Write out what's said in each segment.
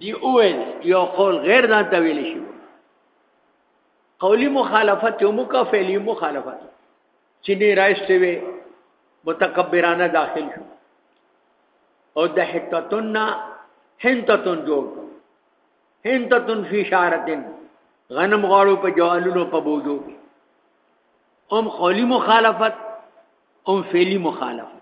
دی اویل یو قول غیر ځان ته ویل شي قولی مخالفت یو مکه فعلی مخالفت چې نه راځته وي متکبرانه داخل شو او د حتتن حنتتن جوړ حنتتن فی شارتن غنم غاړو په جوالونو په بوجو کې هم قولی مخالفت هم فعلی مخالفت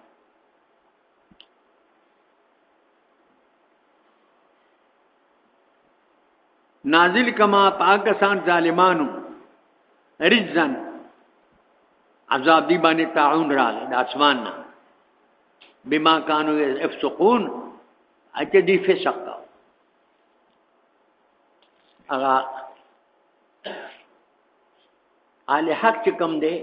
نازل کما پاکستان ظالمانو رجزن عذاب دی باندې تعاون راغی د اسمان نه بما كانوا يفسقون اته دی فسق کا اغا اهل حق چې کم دی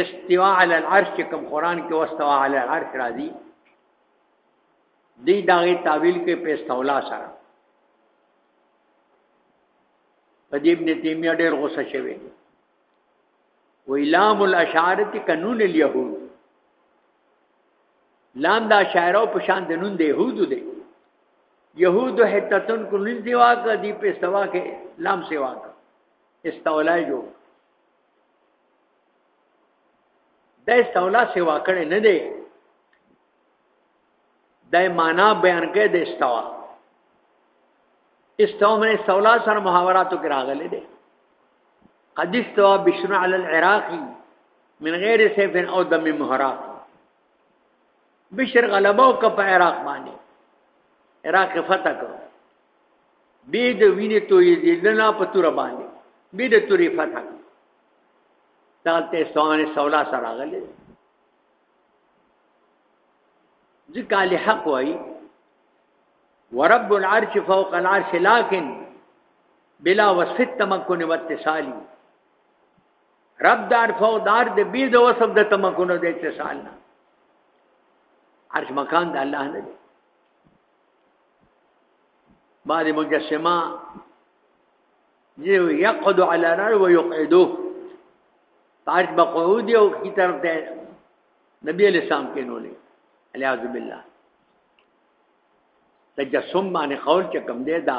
استوا علی العرش چې کوم قران کې واستوا علی العرش راځي دی داغه تعویل کې په استولا سره په دې ابن تیمیه ډېر غوسه شوی و الام الاشعارت قانون اليهود لام دا شاعرو په شان د نون د يهودو دی یهود حتتن کو نس دیوا کا دی په استوا کې لام سیوا کا استولای جو د استولا سیوا کړي نه دی د معنا بیان کې د استوا استوا من استولا سره محاوراتو کې راغلي دي قد استوا بشرع على العراقي من غیر سیف او دم مهراق بشر غلبه او کپ عراق باندې عراق فتح کړو به د وینې توې دې لنا په تور باندې به د تورې فتح کړو دالته سونه سولا سره غلې ځکه له حق وای ورب العرش فوق العرش لكن بلا وسط تمكن واتصالي رب دار فودار د بی د وسب د تمکن د اتصال نه عرش مکان د الله نه دی بعد مجسمه یو یقعد علی نار و یقعدو عرش بقعود یو کی طرف ده نبی علیہ السلام کې نولې الیاذ بالله تجسم باندې قول چې کم دی دا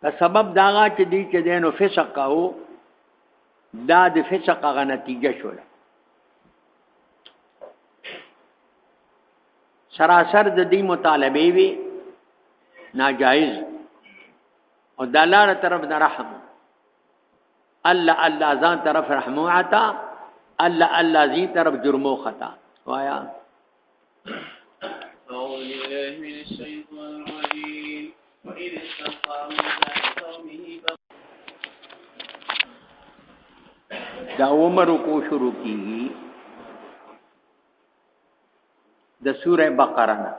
په سبب داغه چې دی چې دینو فسق کاو دا د فسق غ نتیجه شوله سراسر د دې مطالبه وی ناجایز او د الله طرف نه رحم الله الله ځان طرف رحم عطا الله الله ذی طرف جرمو خطا وایا أعوذ بالله من الشيطان الرجيم وإذ استغفر موسى لقومه دا عمر کو شروع کیږي د سوره بقره نه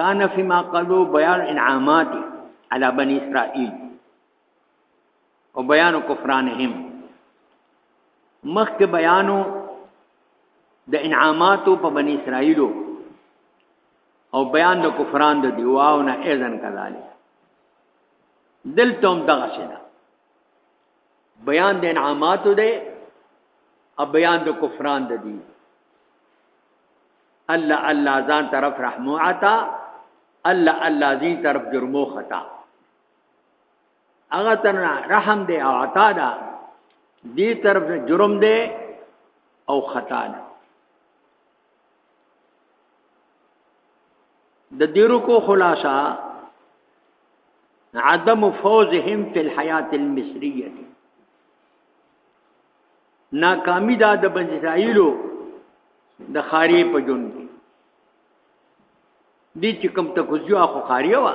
کان فيما قالوا بيان انعامات على بني اسرائيل او بیان کفرانهم مخک بیانو د انعاماتو په بنی اسرائیلو او بیان د کفران د دیواو نه اذن کذالک دلتم دغه شنه بیان د انعاماتو دی او بیان د کفران د دی الله الله ځان طرف رحمو عطا الله الله ذی طرف جرمو خطا هغه تر رحم دی او عطا ده دی طرف نه جرم دی او خطا ده د دیرو کو خلاصہ عدم فوزهم فی الحیات المصریه ناکامی دا د بنی اسرائیلو د خاری په جون کې دي چې کوم تکوزیو اخو خاریه وا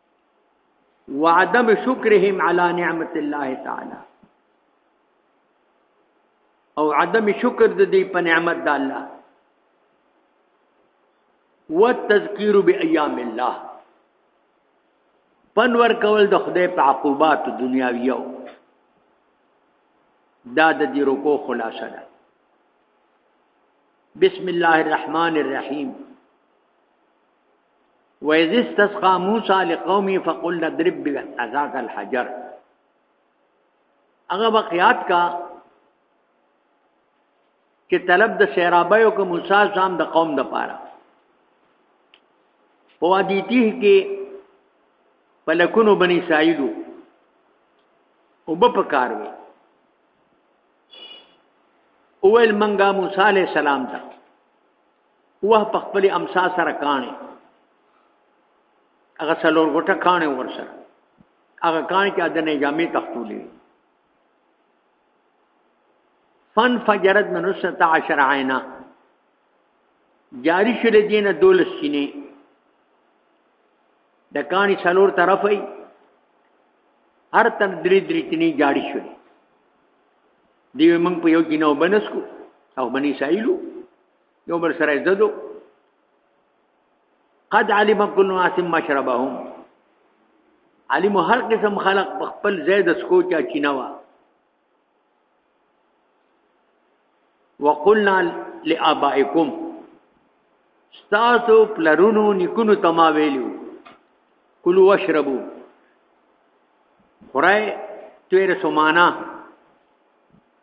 وعدم شکرهم علی نعمت الله تعالی او عدم شکر د دې په نعمت د الله والتذکیر بأیام الله پنور کول د خدای په عقوبات دنیاویو دا د دې رکو خلاصه ده بسم الله الرحمن الرحیم وإذ استسقى موسى لقومه فقل اضرب بعصاك الحجر هغه واقعات کا چې طلب د سیرابیو کو موسی ځام د قوم د پاره په وادي تیه کې پلکونو بنی سایلو او په پکار وي اول منګه موسی علی السلام ته وه په خپل امسا سره کانه هغه څلور ګټه کانه ورسره هغه کانه کې د نجامې تختولې فن فجرت من 16 عینا جاری شل دینه دولس سینې د کانی څلور طرفې هر تر درې درې تنې جاری شل دی موږ په یو کې نو بنس کو او بني سایلو یو بل سره زدو قد علم كل ناس مشربهم علم هر قسم خلق خپل زید سکو چا چینوا وقلنا لآبائکم ستاسو پلرونو نکونو تما ویلو کلو واشربو خورای تیر سمانا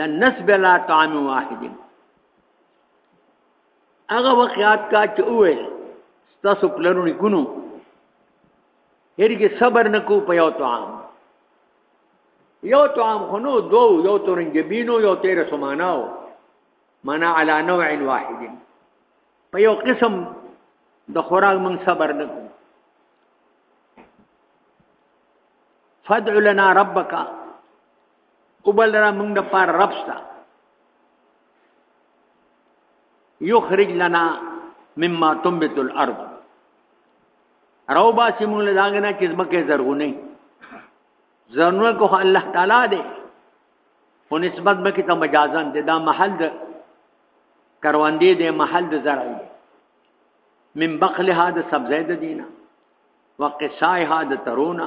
لنس بلا طعام واحد هغه واقعات کا چې وې تاسو پلرونی کونو هرګي صبر نکو په یو طعام یو طعام خنو دو یو ترنجبینو یو تیر سماناو منا علی نوع واحد په یو قسم د خوراک من صبر نکو فدع لنا ربک او بل را موږ د پار رب شته یخرج لنا مما تنبت الارض راو با چې موږ له داګه نه چې زمکه زرغونه زرغونه کو الله تعالی دی او نسبت به کې ته مجازن دی دا محل د کرواندې دی محل د زرع دی من بقلها د سبزې د دینه وقصایها د ترونه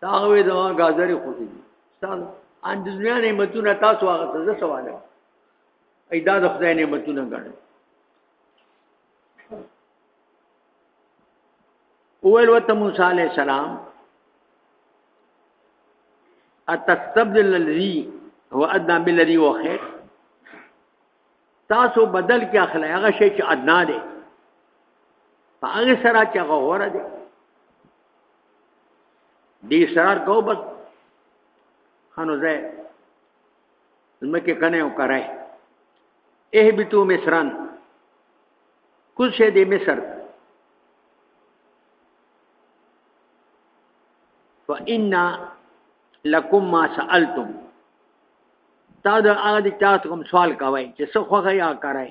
تاغه وې زما غازري خو دي تاسو ان د دنیا نعمتونه تاسو هغه څه زه سوالم ایدا د خدای نعمتونه غواړم اول وت موسی علی السلام اتستبدل الذي هو ادنى بالذي هو خير تاسو بدل کې اخلي هغه شی چې ادنا دی هغه سره چې هغه غوړه دی دی سار کو بس خانو زه زمکه کنه او کرای اه بتو مصران کل شی دی مصر فإن لکم ما سألتم تا دا آغا دی تاسو کوم سوال کوي چې څه خوغه یا کرای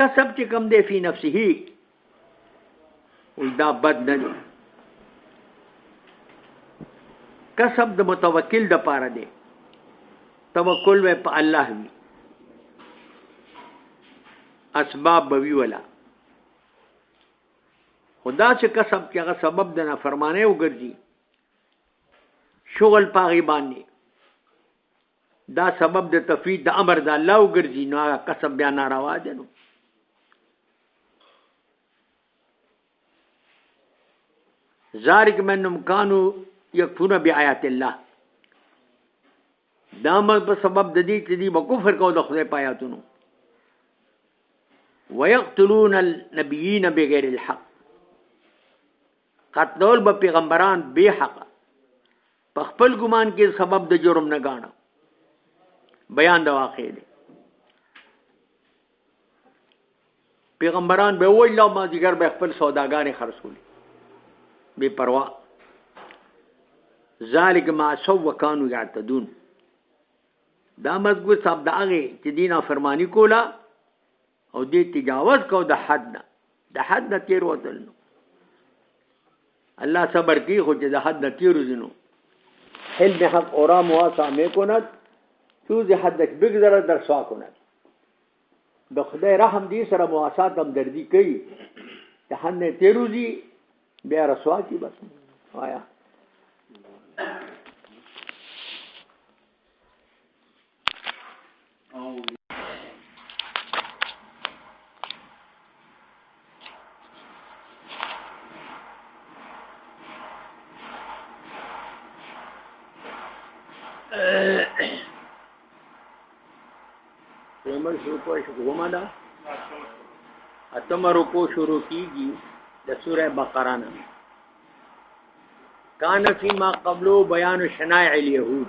کسب چې کم دی فی نفسه وی دا بد نه دی کسب د متوکل د پاره دی توکل و په الله وی اسباب به وی ولا خدا چې کسب چې هغه سبب د نافرمانه وګرځي شغل پاغي باندې دا سبب د تفوید د امر د الله وګرځي نو هغه قسم بیا ناروا دی نو ذالک منهم کانو یکفرون بیاات الله دا مر په سبب د دې چې دی وکفر کو د خدای پایاتونو ويقتلون النبيين بغیر الحق قتلول به پیغمبران بی حق په خپل ګمان کې سبب د جرم نه غاڼه بیان د واقع دی پیغمبران به وای لا ما دیګر به خپل سوداګانې خرڅولې بے پروا ذالک ما سو وکانو یعتدون دا مضبوط صاحب دا هغه چې دینه فرمانی کوله او دې تجاوز کو د حد نه د حد نه تیر وتل نو الله صبر کی خو چې د حد نه تیر وزنو حلم حق اورا مواسا می کند تو دې حد دک بگذره در سوا کند د خدای رحم دې سره مواسات هم دردی کوي د حد نه تیر وزي بیا رسوا کی بس آیا اتم رکو شروع کیږي د سوره بقره نه کان فيما قبلو بیان شنائع اليهود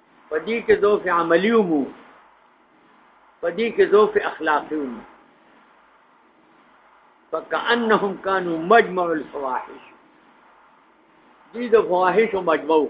په دې کې ضعف عملی وو په دې کې ضعف اخلاقی وو فکأنهم كانوا مجمع الفواحش دې د فواحش مجموع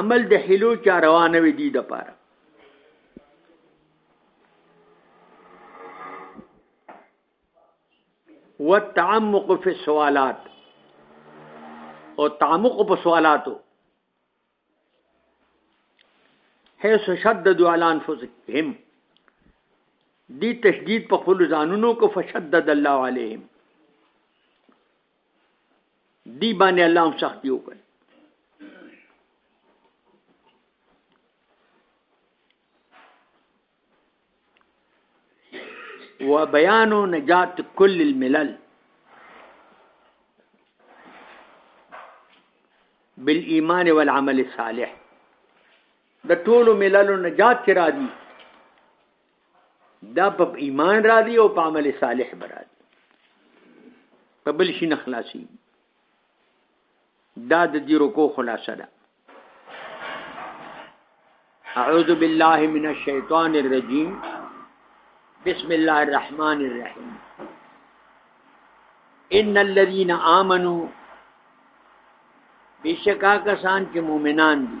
عمل د حلو چا روانه وي دي د پاره والتعمق فی السوالات او تعمق په سوالاتو حيث شددوا على انفسهم دي تشديد په خپل ځانونو کو فشدد الله عليهم دی باندې الله هم سختی وکړي وبيان نجات كل الملل بالإيمان والعمل الصالح د ټولو مللو نجات چې راځي دا په ایمان را دي او په عمل صالح برا دي په بل شي نه خلاصي دا د دې رکو خلاصه ده اعوذ بالله من الشیطان الرجیم بسم الله الرحمن الرحیم ان الذين امنوا بشکا کسان چې مؤمنان دي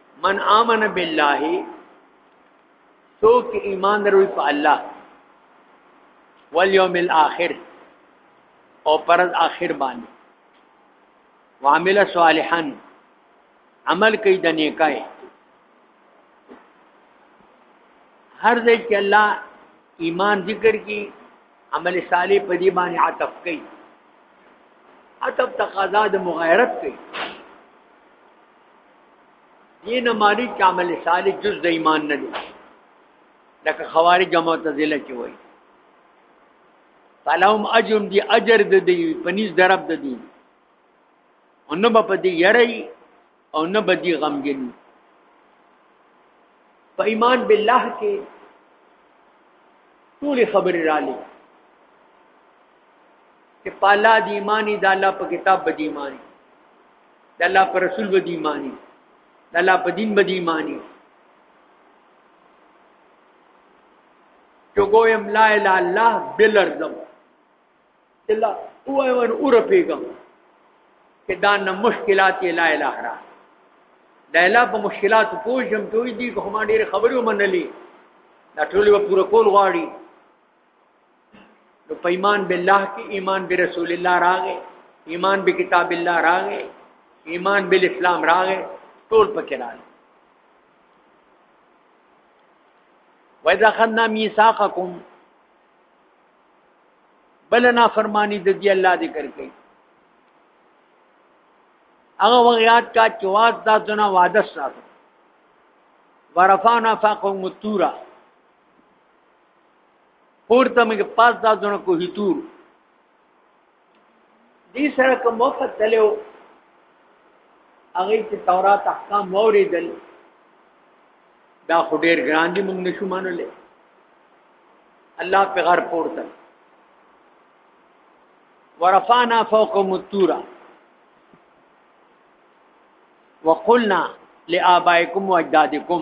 من آمن بالله څوک ایمان دروي په الله والیوم الاخر او پرز اخر باندې وعمل صالحا عمل کوي د نیکای هر ځای کې الله ایمان ذکر کی عمل صالح په دې باندې عطف کوي عطف تقاضا د مغایرت کوي دې نه مالي چې عمل صالح جز د ایمان نه دی لکه خوارج او معتزله چې وایي فلهم اجر دی اجر د دې پنيز درب د دې او نه په دې یری او نه په دې غمګن په ایمان بالله کې ټول خبرې را لې چې پالا دی ایمانی د الله په کتاب بدی ایمانی د الله پر رسول به دی مانی د الله په دین به دی مانی جو ګویم لا اله الله بلرزم الله او ایوان اور پیغام کې دا نه مشکلات لا اله را د الله په مشکلات پوجم دوی دي کومه ډیره خبرو منلې دا ټول و پوره کول غواړي نو په ایمان بالله کې ایمان به رسول الله راغې ایمان به کتاب الله راغې ایمان به اسلام راغې ټول پکې راغې وإذا خدنا ميثاقكم بل نه فرمانی د دې الله ذکر کوي هغه وغیات کا چواز دا دنا وعده ساتو ورفعنا فوقهم الطور پورته موږ پاس دا دونه کوهی تور دې سره کوم وخت تلو هغه چې تورات احکام اوریدل دا خو ډیر ګران دي موږ نشو منلې الله په غر پورته ورفعنا فوقهم الطور وقلنا لآبائكم واجدادكم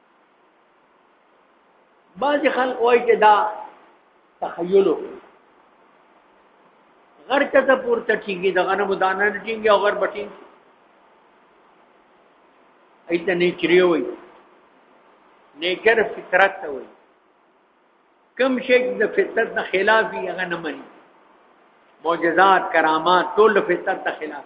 بعضی خلک وای چې دا تخیل غر ته ته پورته ټینګي دغه نه مدانه ټینګي او غر بټین ایت نه چری وای نیچر فطرت ته وای کم شي د فطرت نه خلاف وي هغه نه مني معجزات کرامات ټول فطرت ته خلاف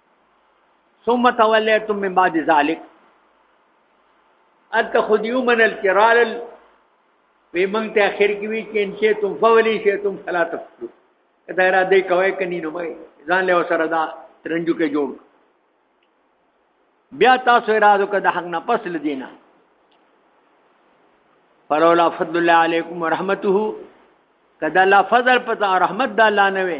ثم تولیتم من بعد ذلک انت خود یو من الکرال وی مونږ ته اخر کې وی چې ان شئ تم فولی شئ تم فلا تفلو دا را دې کوي کني نو مې ځان له سره دا ترنجو کې جوړ بیا تاسو اراده کړه د حق نه پس لدینه فلولا فضل الله علیکم ورحمته کدا لا فضل پتا رحمت د الله نه وي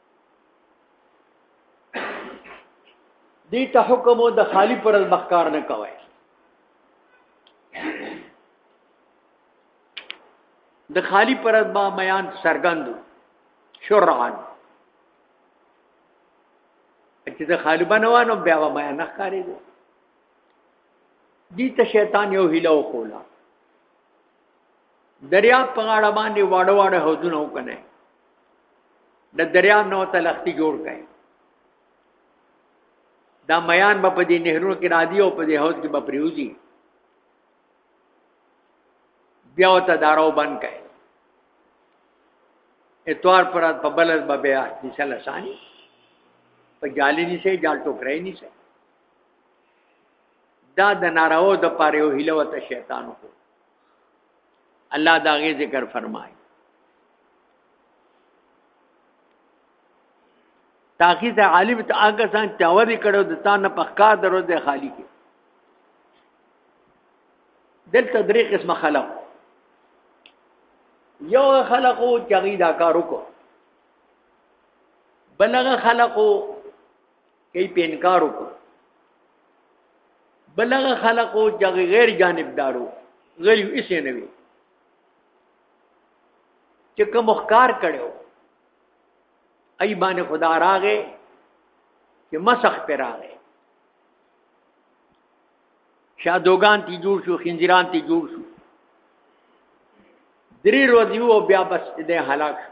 دی ته حکم او د خالی پر مخکار نه کوي د خالی پر ما میان سرګند شرعن چې د خالی بنوانو بیا و میان نه کاری دی ته شیطان یو هیله وکولا دریا په غاړه باندې واړه واړه حوضونه وکنه د دریا نو ته لختی جوړ کړي دا میان به په دې نهرونو کې را دي او په دې حوض کې به پریوزي بیا ته دارو بند کړي اتوار پر په بلد به بیا دي سره لسانی په جالی نشي جال ټوکرای نشي دا د ناراو د پاره یو هیله وته شیطان کو الله دا غي ذکر فرمای تاکي ته عالم ته هغه سان چاوري کړو د تا نه پخکا درو د خالی کې دلته درې قسمه خلق یو خلقو چغی دا کارو کو بلغه خلقو کوي په انکار وکړو بلغه خلقو جغ غیر جانبدارو غیر یو اسې نه وي چې کوم ښکار کړو ای باندې خدا راغې چې مسخ پر راغې شادوغان تی جوړ شو خنجران تی جوړ شو درې ورځې وو بیا بس دې هلاک شو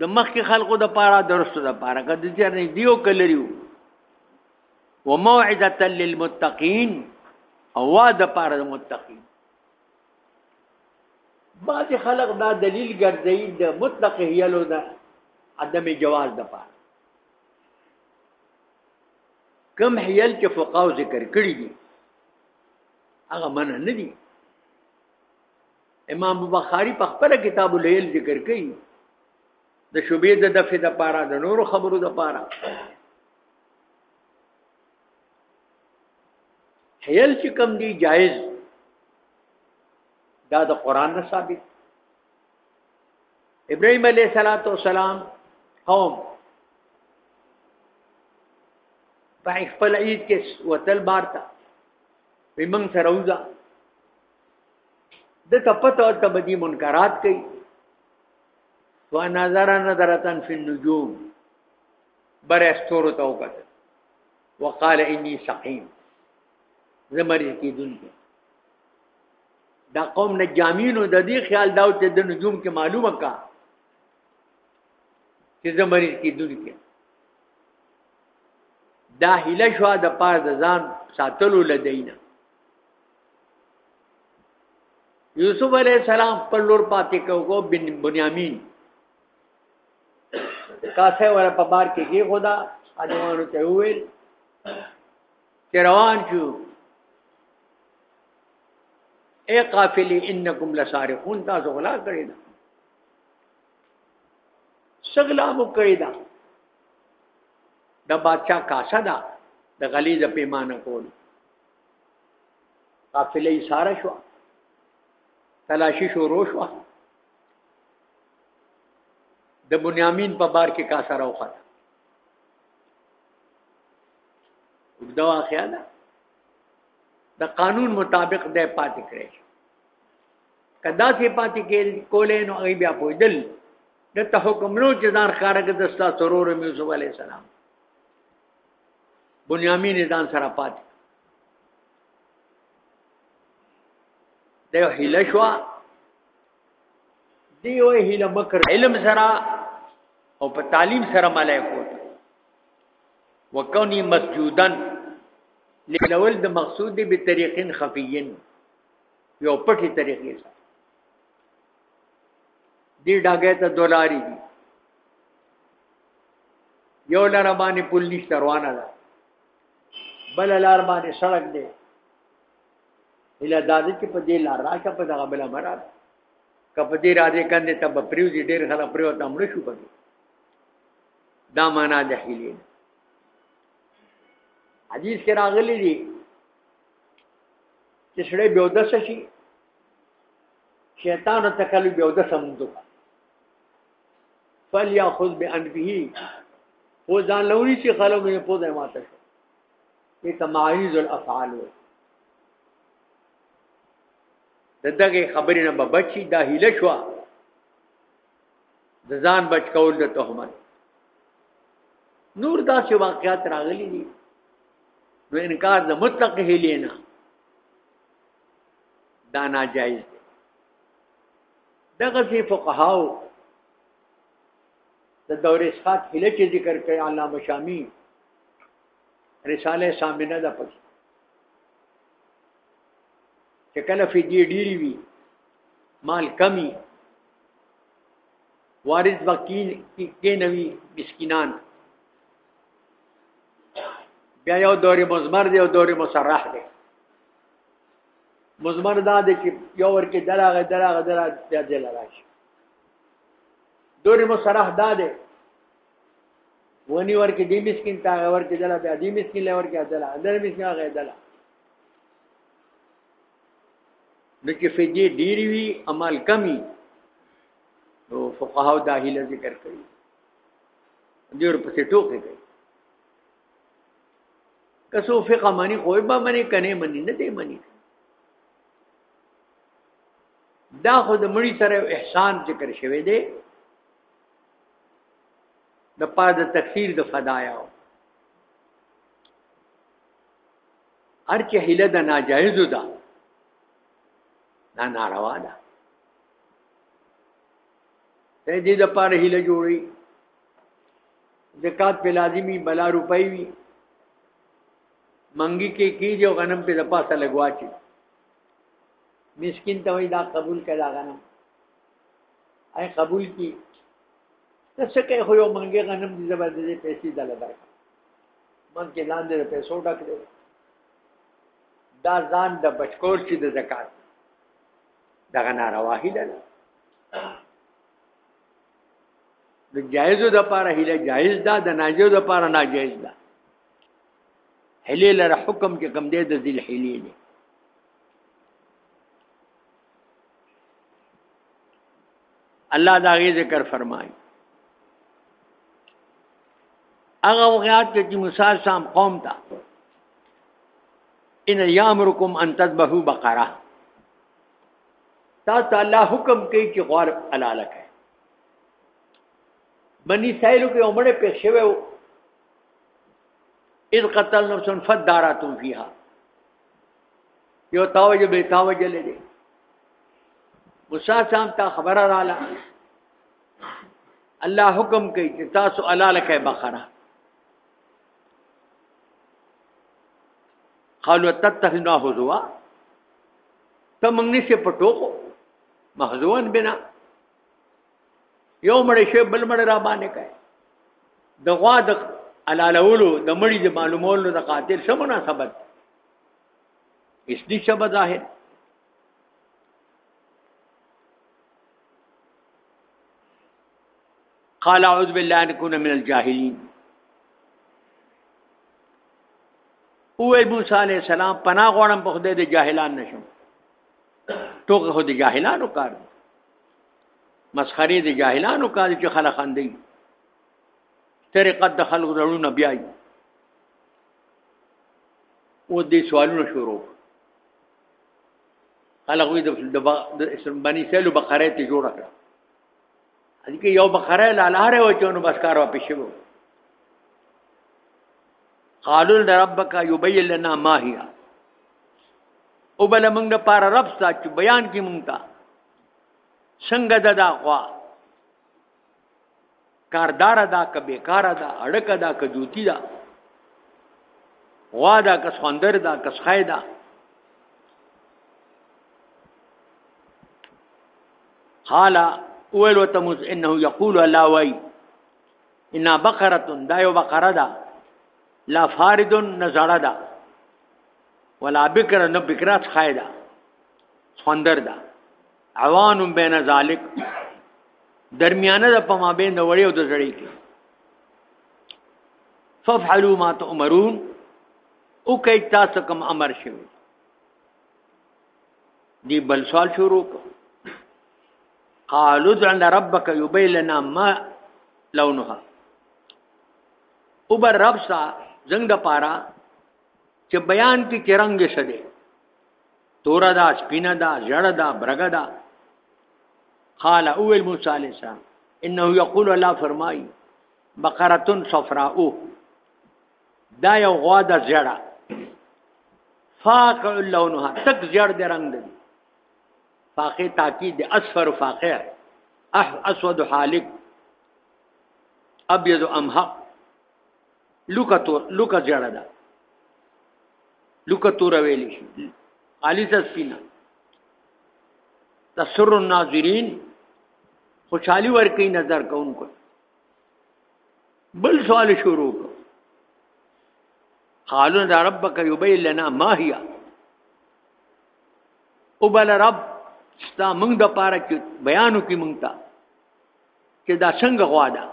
د مخکې خلقو د پاره درستو د پاره که د چرنې دیو کلریو و موعدتا للمتقین او وا د پاره د متقین بعض خلق دا دلیل ګرځي د مطلق هیلو د عدم جواز د پاره کم هیل چې فقاو ذکر کړی دي هغه من نه دي امام بخاری په خپل کتاب الهیل ذکر کوي د شوبې د دفع د پاره د نور خبرو د پاره هیل چې کم دی جایز دا د قران نه ثابت ابراهيم عليه صلوات و سلام قوم په خپل عید کې وتل بارتا ومن سروزا د تپته او تبدی منکرات کوي و نظر نظرتن فی النجوم بر استور ته وکړه وقال انی سقیم زمری کی دن کې دا قوم نه جامینو د دې خیال داو چې د نجوم کې معلومه کا چې زمری کی دن کې دا هله شو د پاره د ځان ساتلو لدینه یوسف علیہ السلام پر لور پاتې کو بن بنیامین کاسه ور په بار کې کې خدا اجوانو ته ویل چې روان شو اے قافلی انکم لسارقون تاسو غلا کړی دا سغلا مو کړی دا د بادشاہ کاسه دا د غلیظ پیمانه کول قافله یې ساره شو تلاشي شروع شو د بنیامین په بار کې کا سره وخته وګدا واقعیا ده د قانون مطابق د پاتې کړی کدا سي پاتې کېل کولې نو ای بیا پویدل د ته حکم نو چې ځان خارګ د ستا سرور میوسف علی السلام بنیامین ځان سره پاتې دا هله شو دی یو هله مکر علم سره او په تعلیم سره ملائکو وکونی مسجودن لول د مقصود دی به طریقین خفیین یو پټی طریقې سره دی ډاګه ته دولاری دی یو لار باندې پل نشته روانه ده بل لار باندې سړک دی اله دادې چې په دې لار راکه په دغه بل مرا کپ دې را دې کندې ته په پریوزي ډېر خلا پریو ته مړ شو پدې دا معنا د حیلې حدیث کې راغلي دي چې سړی به ودس شي شیطان تکلو به ودس هم دوه فلیاخذ بانفه او ځان لوري چې خلو مې په دې ماته شو دې تمایز الافعال وي دغه خبرې نه بچي دا هیله شو د ځان بچ کول د تهمت نور دا چې واقعیات راغلي دي نو انکار د مطلق هیلې نه دا ناجایز دغه ځی فقهاو د دور اسقاط هله چې ذکر کوي علامه شامی رساله سامنه ده پکې چې کله فدی ډیری وی مال کمی وارث وکیل کې نوی مسکینان بیا یو دور مزمر دی او دور مسرح دی مزمر دا دی چې یو ور کې دراغه دراغه دراغه بیا دل راشي دوري مصرح دا دی ونی ور کې دی مسكين تا ور کې دلا بیا دی مسكين لور کې دلا اندر مسكين هغه دلا نو کې فدی ډیری وی عمل کمی نو فقهاو داخله ذکر کوي دیر په ټوکې کوي کسو فقه منی خو به منی کنه منی نه دی منی دا خو د مړی سره احسان ذکر شوی دی د پاره د تکفیر د فدایا ارچه هله د ناجایز ده دا ناروا ده ته دې د پاره هله جوړي زکات په لازمی بلا روپۍ وي منګي کې کیږي او غنم په د پاسه لګواچي مسكين ته وای دا قبول کړه غنم اي قبول کی څه کوي خو یو منګي غنم دي زبردستي پیسې دل درک من کې لاندې پیسو ډک دی دا ځان د بچکور چې د زکات دغه نارواهی ده د جایزو د پاره هله جایز ده د ناجیزو د پاره ناجیز ده هله لره حکم کې کم دی د ذل حلی دی الله دا غي ذکر فرمایي هغه وغیات چې موسی سام قوم ته ان یامرکم ان تذبحوا بقره تا ته الله حکم کوي چې غوار حلاله کړي بني سایلو کې عمره پېښ شوی و اذ قتل نفسا فدارتم فيها یو تاوجه به تاوجه لري موسی سام ته خبره رااله الله حکم کوي چې تاسو حلاله کړئ بقره قالو تتخذنا هزوا ته موږ نشي په ټوکو محزون بنا یو مړ شي بل مړ را باندې کوي د غوا د علالولو د مړي د معلومولو د قاتل څه مناسبت اس دي شبه ظاهر قال اعوذ بالله ان اكون من الجاهلين او موسی علیہ السلام پناه غوړم په خدای د جاهلان نشم ټوکه خو د جاهلانو کار دی مسخري د جاهلانو کار چې خلک خندي طریقت د خلکو زړونه بیاي او دې سوالونه شروع خلک وي د بني سلو بقره ته جوړ کړه ځکه یو بخره لاله راو چې نو بس کار و پښو قالو ربک یبین لنا ما هی او بل موږ د پار رب ساتو بیان کی موږ ته څنګه د دا خوا کاردار دا ک بیکار دا اڑک دا ک جوتی دا غوا دا ک سوندر دا ک سخای دا قال اول وتموس انه يقول الله وای ان بقره دا یو بقره ده لا فارد نزړه ده ولا بکر نه بکرات خایدا خوندر ده عوان بین ذالک درمیانه ده په ما بین وړي او د زړی کې ففعلوا ما تؤمرون او کای تاسو کوم امر شوی دی بل سوال شروع کو قالو ذن ربک یبین لنا ما لونها اوبر رب سا زنګ د پارا چې بیان کې کرنګ شه دی تور دا سپینه دا جړ دا برګ دا قال اول موسی علیہ السلام انه یقول الله فرمای بقره صفراء دا یو غوا د زړه فاقع لونها تک زړ د رنگ دی فاقع تاکید د اسفر فاقع اح اسود حالک ابيض امحق لوکا تور لوکا زړه ده لوکا تور ویلی شي خالص سپینا تسر الناظرین خوشحالی ورکی نظر کون کو بل سوال شروع کو قالو دا ربک یبین لنا ما هي او بل رب ستا موږ د پاره کې بیانو کې موږ ته چې دا څنګه غوا ده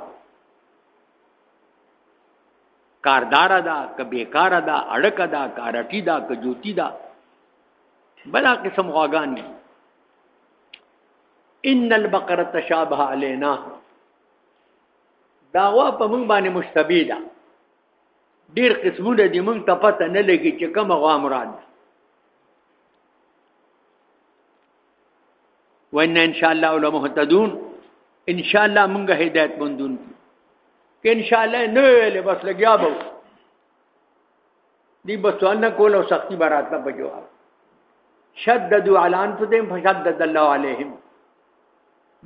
کاردار ده که بیکار ده اړک ده کارټی ده که جوتی ده بلا قسم غواګان دي ان البقره تشابه علينا داوا په موږ باندې مشتبه ده ډیر قسمونه دي موږ ته پته نه لګي چې کومه غوا مراد ده وان ان شاء الله لمهتدون ان شاء الله موږ هدایت مندون کې ان شاء الله نه ویلې بس لګیا به دی بسوان نه کول او سختی براتله په جواب شددوا علی انفسهم فشدد الله علیهم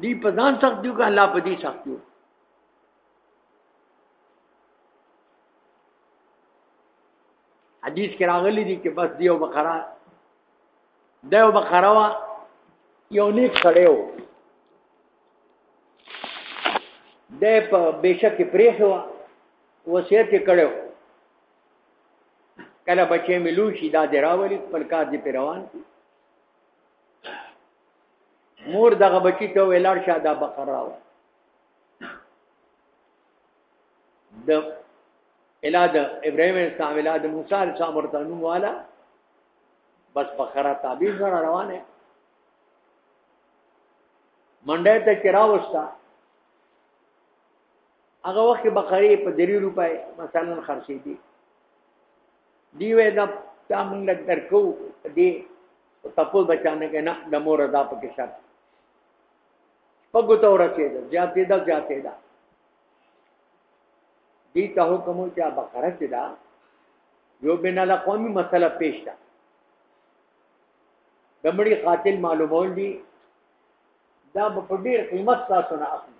دی په ځان سخت دیو که الله په دې سخت دیو حدیث کې راغلی دی چې بس دیو بقره دیو بقره وا یو نیک سړی و د په بشک پرې شو وصیت یې کړی کله بچې مې لوی شي دا دې راولي خپل کار دې پرې روان کړي مور دغه بچی ته ویلار شه دا بقره راو د الاد ابراهيم السلام الاد موسی السلام ورته نو والا بس بقره تعبیر سره روانه منډه ته چراوستا هغه وخت کې بقرې په درې روپۍ مثلا خرڅې دي دی وې دا تا موږ درکو دې تپول بچانه کې نه د مور ادا پکې شر پګو ته ورته ده زیاتې ده زیاتې ده دې ته حکم چې بقره چې دا یو بین الاقوامی مسله پیش ده د مړي قاتل معلومول دي دا په ډیر قیمت تاسو نه اخلي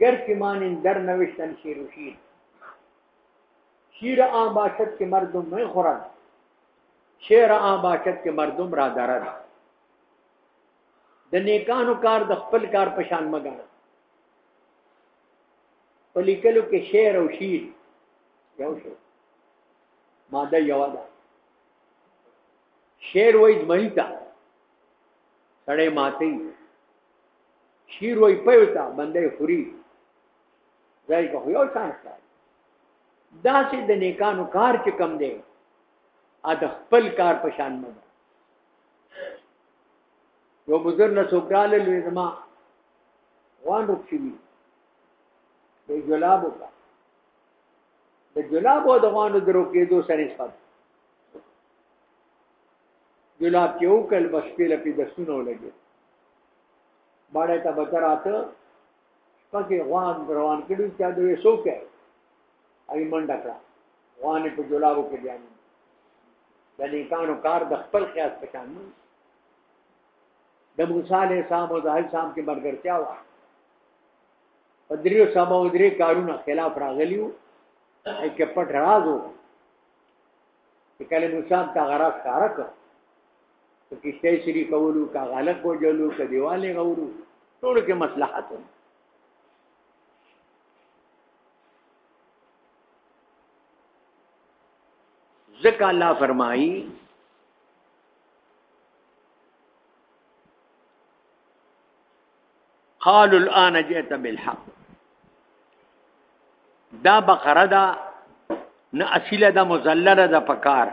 گر که مانین در نوشتن شیر و شیر شیر آن باشد که مردم می خورد شیر آن باشد که مردم را درد د نیکانو کار د خپل کار پشان مګنه په لیکلو کې شعر او شیر یو شو ماده یو ده شعر وایي مړی تا سړی ماته شیر وای پیو تا بندې خوري ځای کو یو شان ښه دا چې د نیکانو کار چې کم دی ا د خپل کار په شان نه یو بزرګ نه سوکرال لوي زما وان رخصي به جلاب وکړه د جلاب او د غوانو درو کې دوه سره نسبت جلاب کې او کل بس په لپی د سونو لګي باندې ته بچراته پکې غوان روان کړي چې دوی سوکه ای منډه کړه غوان په جولاو کې بیا نه د نیکانو کار د خپل قیاس په شان نه د موسی علیه السلام او د هل سام کې مرګرتیا و په دریو سما او درې کارونه خلاف راغلیو ای کې پټ رازو چې کله موسی ته غراس کارک که کشته شری کولو که غلق و جلو که دیواله غولو ټول کې مصلحت دی ذکا الله فرمایي قالوا الان جئت بالحق دا بقره دا نه اصله دا مذلله دا پکار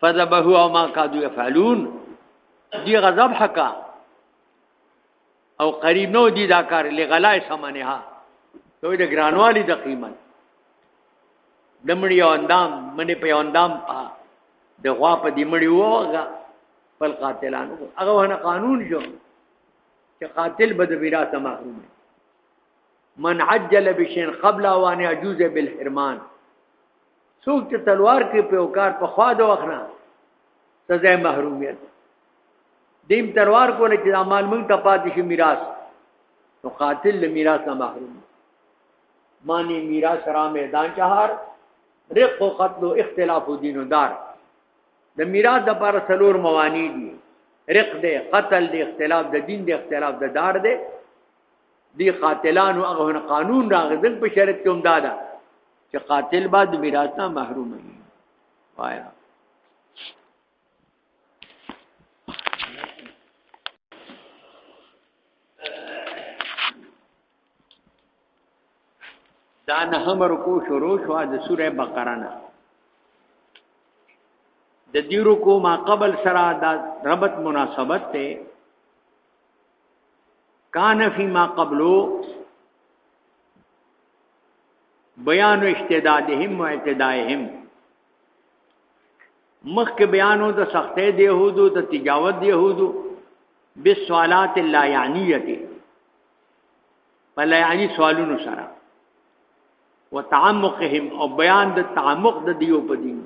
فذبحوا او ما قادو يفعلون دی غضب حقا او قریب نو دی دا کار لغلای سمنها دوی د ګرانوالی د قیمت دمړی اندام منی په اندام پا د غوا په دی مړی وغه بل قاتلانو هغه ونه قانون جو چې قاتل به د میراث محروم من عجل بشین قبل اوان عجوز بالحرمان څوک چې تلوار کې په اوکار په خوا د وخنا سزا محرومیت دیم تلوار کوله چې مال مونږ ته پاتې شي میراث نو قاتل له میراث نه محروم معنی میراث را میدان چهار رق و قتل و اختلاف و دین و دار د میراث د پر سلور موانی دي رق دے قتل دے اختلاف د دین دے اختلاف د دار دے دی قاتلانو هغه قانون راغدل په شرط کې هم دادا چې قاتل به د میراث نه محروم وي وایا دا نه هم رکو شروع شو د سوره بقره نه د دې رکو ما قبل سره دا ربط مناسبت ته کان فی ما قبلو بیان اجتدادهم و اعتدائهم مخک بیانو د سختې د يهودو د تجاوز د يهودو بالسوالات لا یعنیه فلا یعنی سوالونو سره وتعمقهم او بیان د تعمق د دیو په دین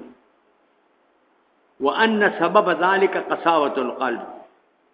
وان سبب ذلك قساوه القلب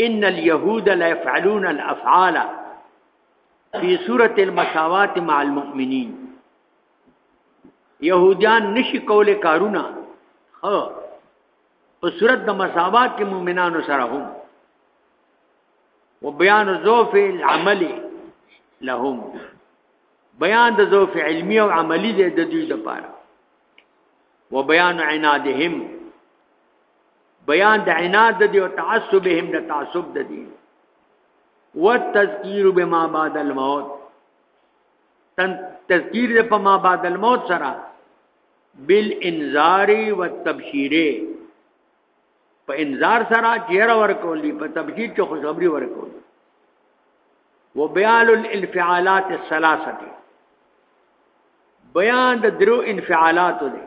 ان اليهود لا يفعلون الافعال في سوره المساوات مع المؤمنين يهوديان نشي کوله کارونه خو په صورت د مساوات کې مؤمنانو سره هم وبيان ضعف العمل لهم بیان د ذوف علمی او عملی د دوی لپاره و بیان عنادهم بیان د عناد دی او تعصبهم د تعصب د دی والتذکیر بما بعد الموت تن تذکیر په ما بعد الموت سره بالانذار والتبشیر په انذار سره چیر ورکولی په تبشیر کې خوشخبری ورکولی وبيان الانفعالات الثلاثه بیان د درو انفعالات دی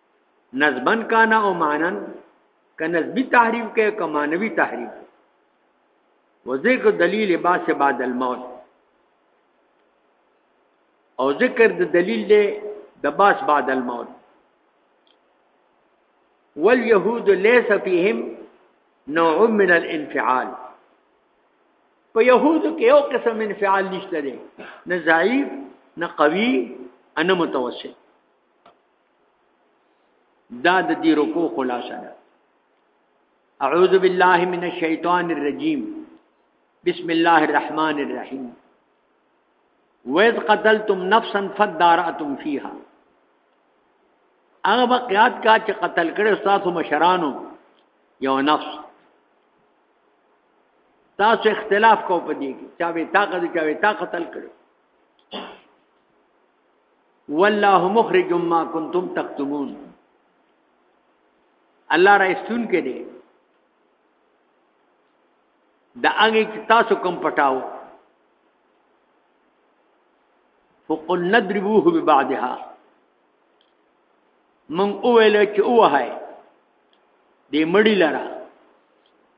نسبن کانا او مانن که نسبی تحریف کې که مانوي تحریف و ذکر دلیل باس بعد الموت او ذکر د دلیل دی د باس بعد الموت واليهود ليس فيهم نوع من الانفعال په يهودو کې یو قسم انفعال نشته دی نه ضعیف نه قوي نه متوسط دا د دې رکو خلاصه ده اعوذ بالله من الشیطان الرجیم بسم الله الرحمن الرحیم وَإِذْ قَتَلْتُمْ نَفْسًا فَدَّارَأْتُمْ فِيهَا هغه بقیات کا چې قتل کړي تاسو مشرانو یو نفس تاسو اختلاف کو پدې کې چا به طاقت چا به طاقت قتل کړي والله مخرج ما کنتم تکتمون الله را استون کې دي دا هغه چې تاسو کوم پټاو فقل ندربوه ببعضها من اوله چې اوه هاي دې مړی لره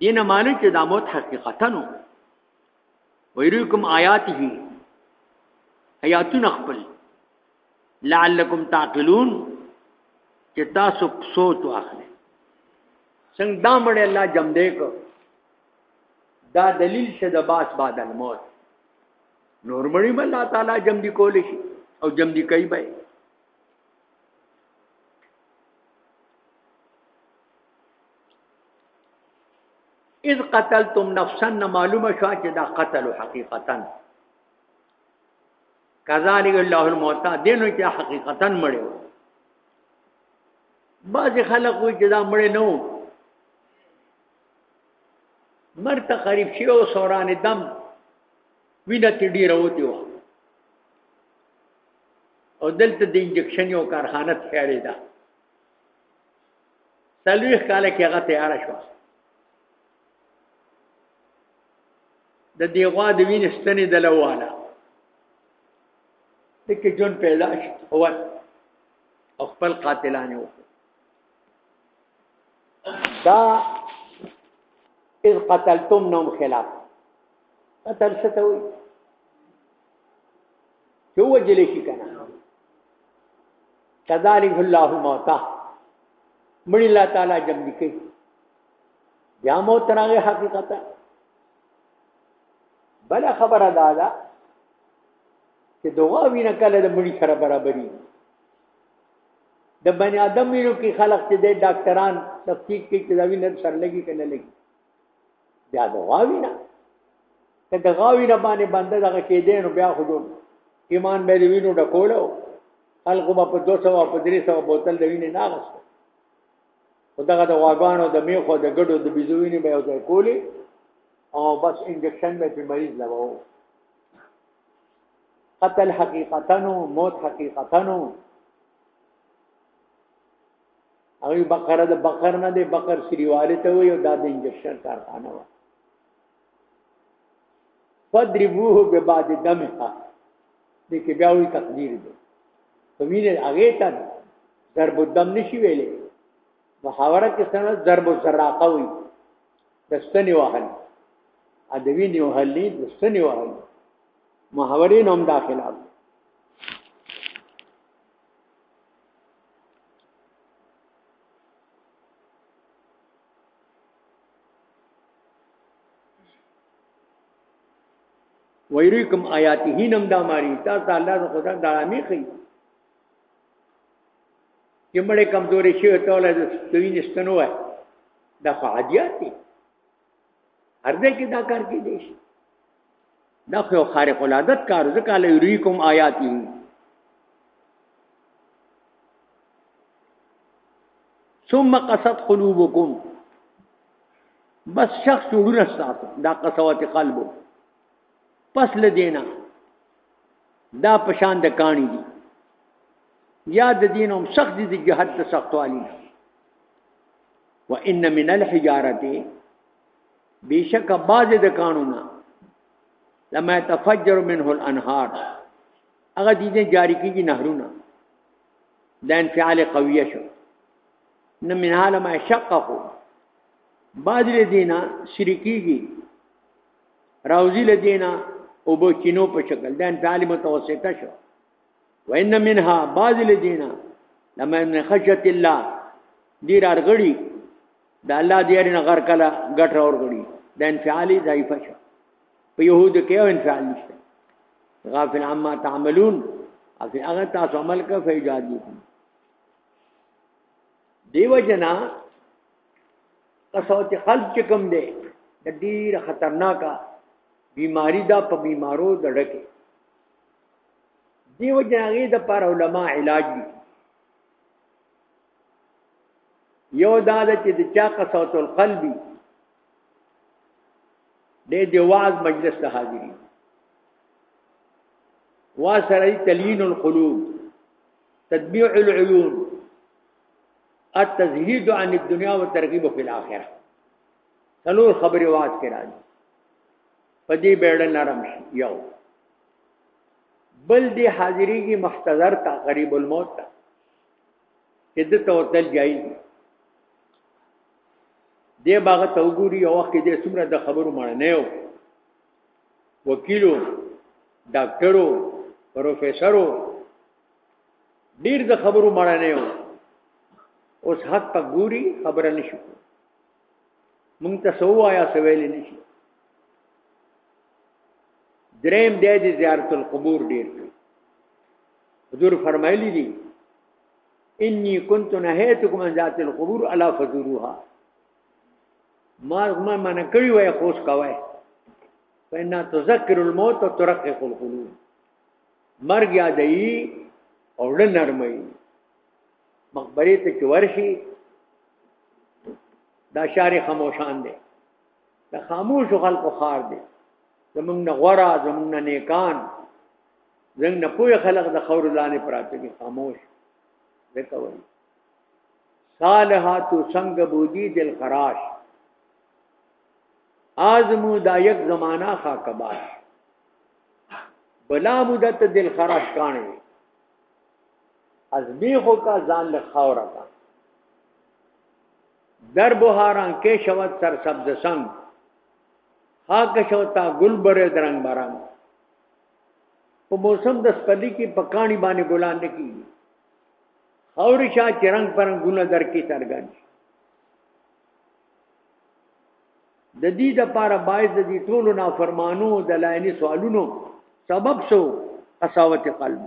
دینه معنی چې دا موت حقیقتا نو ويريكم آياته آیاتونه خپل لعلکم تعقلون چې تاسو سوچ واخلئ څنګه دا مړ الله جمع دې کو دا دلیل شه د باس بعد الموت نورمړی مله تعالی جمع دي کول شي او جمع دي کوي به اذ قتلتم نفسا معلومه شو چې دا قتل حقیقتا کذالک الله الموتى دینو چې حقیقتا مړ بعض خلک وي چې دا مړ نه وو مرته قریب شي او سوران دم وینه ډیره وتی وو او دلته د انجکشن یو کارخانه تیارې ده سلويخ کال کې هغه تیار شو د دې غوا د وینې ستنې د لواله دکې جون پیدا شو او خپل قاتلانه و دا اذ قتلتم نوم خلاف قتل ستوي چې وجل شي کنه کذالک الله موتا مړي الله تعالی جمع کوي بیا موت راغی حقیقت بل خبره دا ده چې دغه وینه کله د مړي سره برابرۍ د بنی آدم وینو کې خلق چې د ډاکټران تفصیل کې چې دا وینه سر لګي کنه لګي بیا د غاوی نه ته د غاوی نه باندې باندې دغه کې دین بیا خو دون ایمان به وینو ډکولو خلق به په 200 او په 300 بوتل د وینې نه غوښته او دغه د واګانو د میخو د ګډو د بيزوینې به یو ځای کولی او بس انجکشن به په مریض لواو قتل حقیقتنو موت حقیقتنو هغه بقره د بقر نه د بقر سریواله ته وي او دا د انجکشن کارخانه و فدربوه به بعد دمها د کې بیا وی تقدیر دی په مینه هغه ته ضرب الدم نشي ویلې محاوره کې څنګه ضرب الزراقه وي د ستنې وهل ادوی نیو هلی د ستنې وهل محاورې نوم داخله ويريكم آياته نم دا ماري تاسو الله د خدای د عامي خي چې مړې کمزورې شي ته له دوی نشته نو ده دا فعادیات دي ارزه کې دا کار کې دي دا خو خارق العادت کار ځکه له یریکم آیاتی ثم قصد قلوبکم بس شخص جوړونه ساتو دا قسوت قلبو پس لدینا دا پشان د کانی دي یا د دینوم سخت دي د جهاد ته سختوالی وان من الحجاره بیشک باز د قانونا لما يتفجر منه الانهار هغه دې جاری کیږي نهرونه د انفعال قویه شو نه من حال ما شقه باز له دینه شرکیږي راوزی له دینه او بو چینو په شکل د انفعال متوسطه شو وان منها بعض الذين لما من خشيه الله دیر ارغړي د الله دیر نه غر کلا غټ اور غړي د انفعالي ضعیف شه په يهود کې او انفعال نشته غافل عما تعملون او هغه تاسو عمل کوي فیجادي دیو جنا قصوت قلب چې کوم دی د ډیر خطرناکه بیماری دا په بیمارو دړکه دیو جناغي د پر علما علاج دي یو دا د چې د چا قصوت القلبي د دې واز مجلس ته حاضري وا سره تلین القلوب تدبيع العيون التزهيد عن الدنيا والترغيب في الاخره څلور خبري واز کې راځي په دې بیړه نرم شي یو بل دې حاضرېږي مختزر ته غریب الموت ته چې د توتل جایز دی دې باغ ته وګوري او وخت دې څومره د خبرو مړ نه یو وکیلو ډاکټرو پروفیسورو ډیر د خبرو مړ نه یو اوس حق ته ګوري خبره نشو مونږ ته سو وایا سویل نشي دریم د دې زیارت القبور ډیر کړ حضور فرمایلی دي انی كنت نهیتکم عن ذات القبور الا فزوروها ما ما من کړی وای خوش کوي فإن تذكر الموت وترقق القلوب مرګ یادې او نرمي مقبره ته چې ورشي دا شار خاموشان دی دا خاموش خلکو خار دی زمونږ نه غوړه زمونږ نه نیکان زمونږ نه پوهه خلک د خور لانه پراته دي خاموش ځکه وایي صالحات سنگ بودی دل خراش آزمو دا یک زمانہ خا کباش بلا مدت دل خراش کانوی ازبیخو کا ځان له خاوره کا در بهاران کې شود سر سبز سنگ خاک شو تا گل بره درنګ باران په موسم د سپلی کې پکانی باندې ګلان نه کیږي خاورې شاه چرنګ پرنګ ګونه در کې څرګند شي د دې د پاره باید د دې ټولو نافرمانو د لاینې سوالونو سبب شو قساوت قلب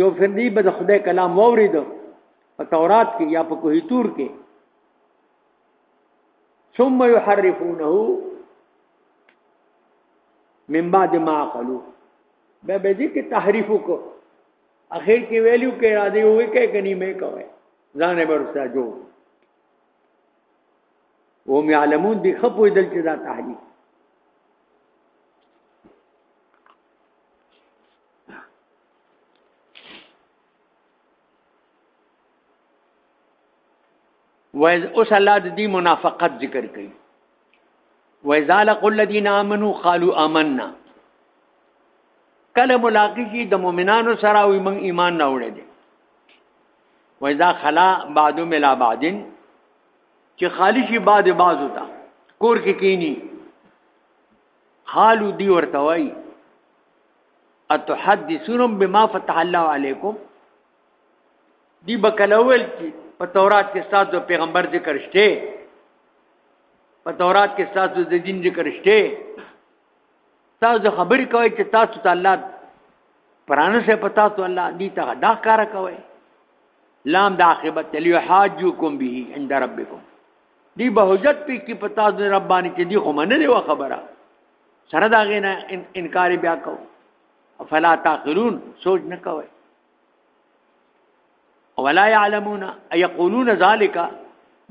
یو فردی به د خدای کلام وورید په تورات کې یا په کوهی تور کې ثم يحرفونه من بعد ما قالو به به دې کې تحریف وکړو اخر کې ویلیو کې را دي وې کې کني مې کوي ځان به ورسره جوړ و هم علمون دی خپوی دل چې دا تحلیل وایز اوس الله د دې منافقت ذکر کوي وایذا لقل الذين امنوا قالوا آمنا کله ملاقات شي د مؤمنانو سره وي موږ ایمان نه وړي دي وایذا خلا بعد ملا بعدن چې خالی شي بعد باز وتا کور کې کی کینی حالو دی ورته وایي اتحدثونهم بما فتح الله علیکم دی بکلول چې په تورات کې ستاسو پیغمبر ذکر شته په تورات کې ستاسو د دین ذکر شته تاسو خبرې کوي چې تاسو ته الله پرانه سه پتا ته الله دې ته دا کار کوي لام د عاقبت لیحاجوکم به عند ربکم دی به حجت پی کی پتا د ربانی چې دی خو منلې و خبره سره دا غینا انکار بیا کو فلا تعقلون سوچ نه کوي ولا يعلمون ايقولون ذلك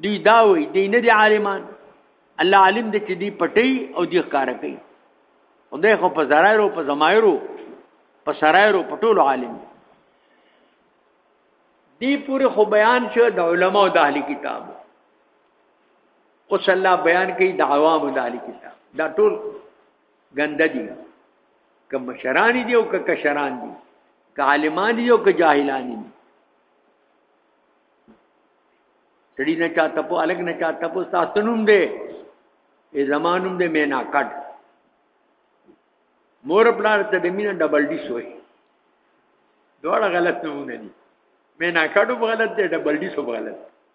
دی دا وی دی نه دی عالمان الله عالم دې چې دی پټي او دی ښکار کوي او دې خو په زرايرو په زمايرو په سرايرو په ټولو عالم دی پوری خو بیان شو د علماو د اهلي کتابو او صلی الله بیان کوي د عوام د علی کتاب دا ټول ګنده دي که مشران دي او که کشران دي که عالمان دي او که جاهلان دي تړي نه چاته په الګ نه چاته په ساسنوم دي ای زمانوم دي مینا کټ مور پلار ته د مینه ډبل ډي شوې دواړه غلط نمونه دي مینا کټو غلط دي ډبل ډي شو غلط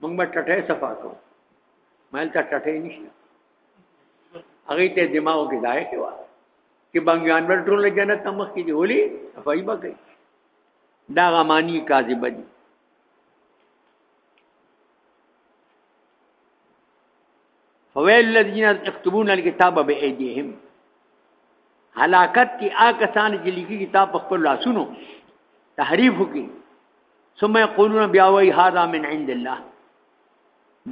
موږ به ټټه صفا کوو مال ته ټټه نشته هغه ته دماغ کې ځای کې و چې بنګان بل ټول جنت ته مخ کې دی ولي صفائی به کوي دا غمانی کاذب دي فویل الذین یكتبون الكتاب بأيديهم هلاکت کی آکسان چې لیکي کتاب په خپل لاسونو تحریف کی ثم یقولون بیا وای هذا من عند الله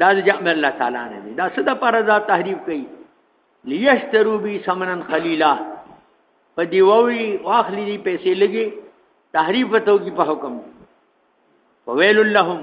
دا د جامع الله تعالی نه دی دا صدا پر دا تحریف کوي لیشترو بی سمنن خلیلا په دی ووی واخلی دی پیسې لګي تحریف وتو کی په حکم وویل لهم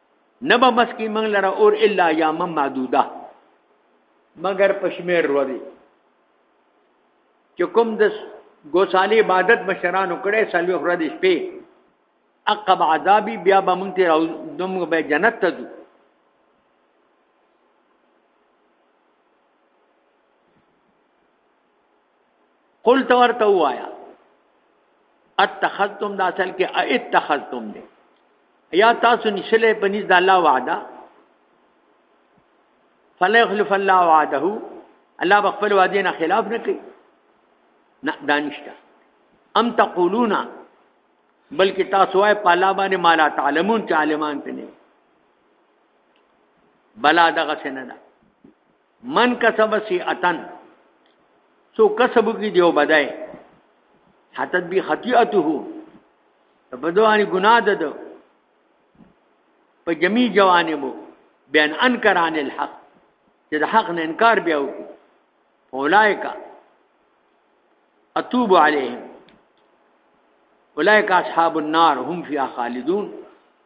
نه به بس کی موږ لره اور الا ایام معدوده مگر پشمیر ورځي چې کوم د ګوسالی عبادت مشرانو کړي سلوي ورځې شپې عقب عذابي بیا به موږ ته راو دم به جنت ته ځو قل تو ورته وایا اتخذتم دا اصل کې اتخذتم دې یا تاسو نشلې پنځ د الله وعده فلا يخلف الله وعده الله بخفل وعده نه خلاف نه کوي نه دانشته ام تقولون بلکې تاسو وايي په الله باندې مالا تعلمون چې عالمان ته نه بلا دغه سننه من کسب سیئتن سو کسب کی دیو بدای حتت بی خطیعته بدوانی گناہ دد په جمی جوانبو بین انکر عن الحق چې د حق نه انکار بیا وکړي اولائک اتوب علیهم اولائک اصحاب النار هم فی خالدون